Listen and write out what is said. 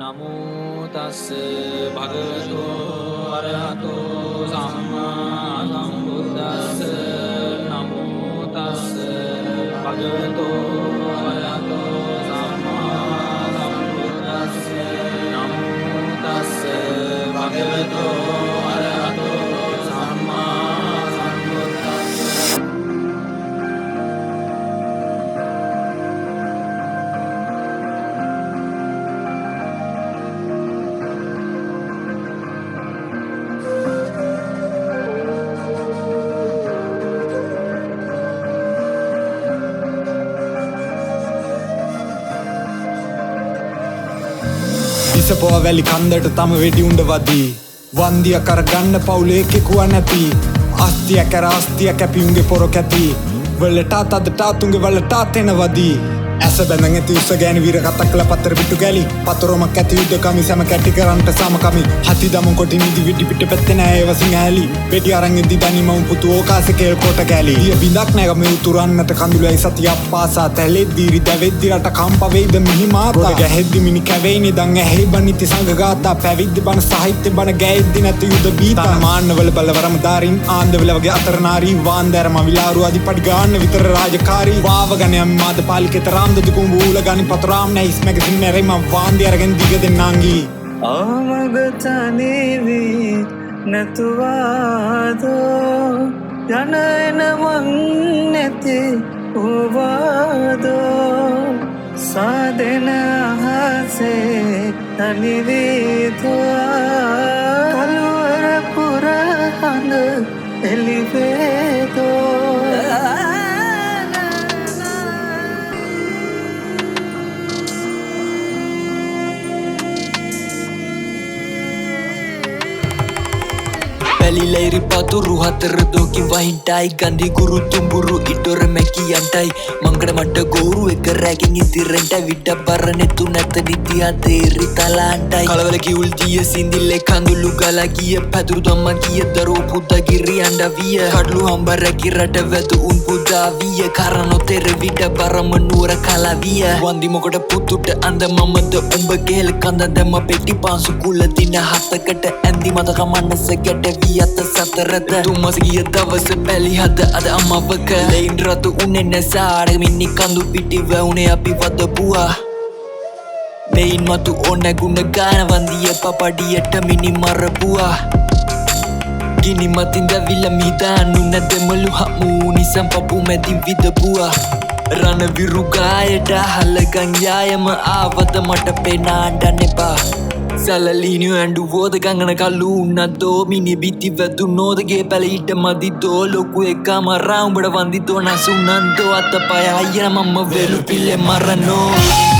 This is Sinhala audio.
නමුතස්ස භගවතෝ අරහතෝ සම්මා සම්බුද්දස්ස නමුතස්ස භගවතෝ අරහතෝ සම්මා සම්බුද්දස්ස නමුතස්ස භගවතෝ විසපොව වැලි කන්දට තම වෙඩි උඩ වදී. වන්දිය කරගන්න පවුලේ කෙකුව නැති. අස්තිය කැර අස්තිය කැපියුන්ගේ පොර කැති වලටාත් අදටාතුන්ගේ වලටාත් එන වදී. ඇස බැඳ ඇති උස ගෑන වීර කතක්ල පත්තර පිටු ගැලි. පතරොමක් ඇති යුද්ධකමි සැම කැටි කරන්ට සමකමි. හති දම කොට නිදි විටි පිට පැත්තෙන ඒවසින් ඇලි. පෙටි අරගෙදි දනිමම පුතු ඕකාසකේල් කොට කැලි ිය බිඳක් නැගම උතුරන්නට කඳුලයි සතියක් පාසා තැලෙත් දීරි දැවෙද්දි රට කම්පවෙයිද මිහිමාතා ගැහෙද්දි මිනි කැවෙයිනි දං ඇහෙයි බනිති සංගගාතා පැවිද්දි බන සාහිත්‍ය බන ගැයිද්දි නැති යුද බීතා. මාන්නවල බලවරම ධාරින් ආන්දවලවගේ අතරනාරී. වාන්දෑරම විලාරු අධි පඩි ගාන්න විතර රාජකාරී. වාවගනයම් මාද පාලිකෙත රාම්දදුකුම් බූල ගනි පතුරාම් නැයිස් මැගසින් මැරෙම වාන්දි අරගෙන් දිග දෙන්නාංගී. ආමගතනේවී නැතුවාදෝ? යන එනමං නැති ඕවාදෝ සාදෙන අහසේ තනිවීතුවා කළුවර පුරහඳ එලිවේදෝ පැලිලයිරි පතුරු හතර දෝකි වහින්ටයි. ගන්දි ගුරු තුම්බුරු ඉටොර මැකියන්ටයි. මංගට මට ගෝරු එක රැකින් ඉතිරෙන්ට විට පරනෙතු නැත නිතියා තේරි තලාන්ටයි. කලවල කිවුල් දිය සිින්දිල්ලෙ කඳුල්ලු ගලා ගිය පැතුරු දම්ම කිය දරෝ පුද්දගිරි අන්ඩ විය. කඩලු හම්බරැකි රට වැතු උන් පුදා විය. කරනොතෙර විට බරම නුවර කලාවිය වන්දි මොකට පුතුට අන්ද මමද උඹ ගේල් කඳ දැම පෙටි පාසු කුල දින හත්තකට ඇන්දි මතක මන්නස ගැට වී අත සතරද? තුමස ගිය දවස පැලි හද අද අමවක. ලෙයින් රතු උන්නේ නැසාඩ මින්නි කඳු පිටි වැවුනේ අපි වද පුවා මෙයින් මතු ඕන ගුණ ගාන වන්දිය පපඩියට මිනි මරපුවා. ගිනි මතින් දැවිල්ල මිදානු නැදෙමලු හමූනි සම්පපු මැතින් විදපුවා. රණ විරුගායට හල්ලගං යායම ආවද මට පෙනාඩන්න එපා සැලලීනිය ඇඩු වෝද ගඟන කල්ලු උන්නදෝ මිනි බිති වැතු නෝදගේ පැලයිට මදි දෝ ලොකු එකම රවුඹට වන්දිතෝ නසුන්නන්දෝ? අත පය අයන මම්ම වෙලු පිල්ලෙ මරනෝ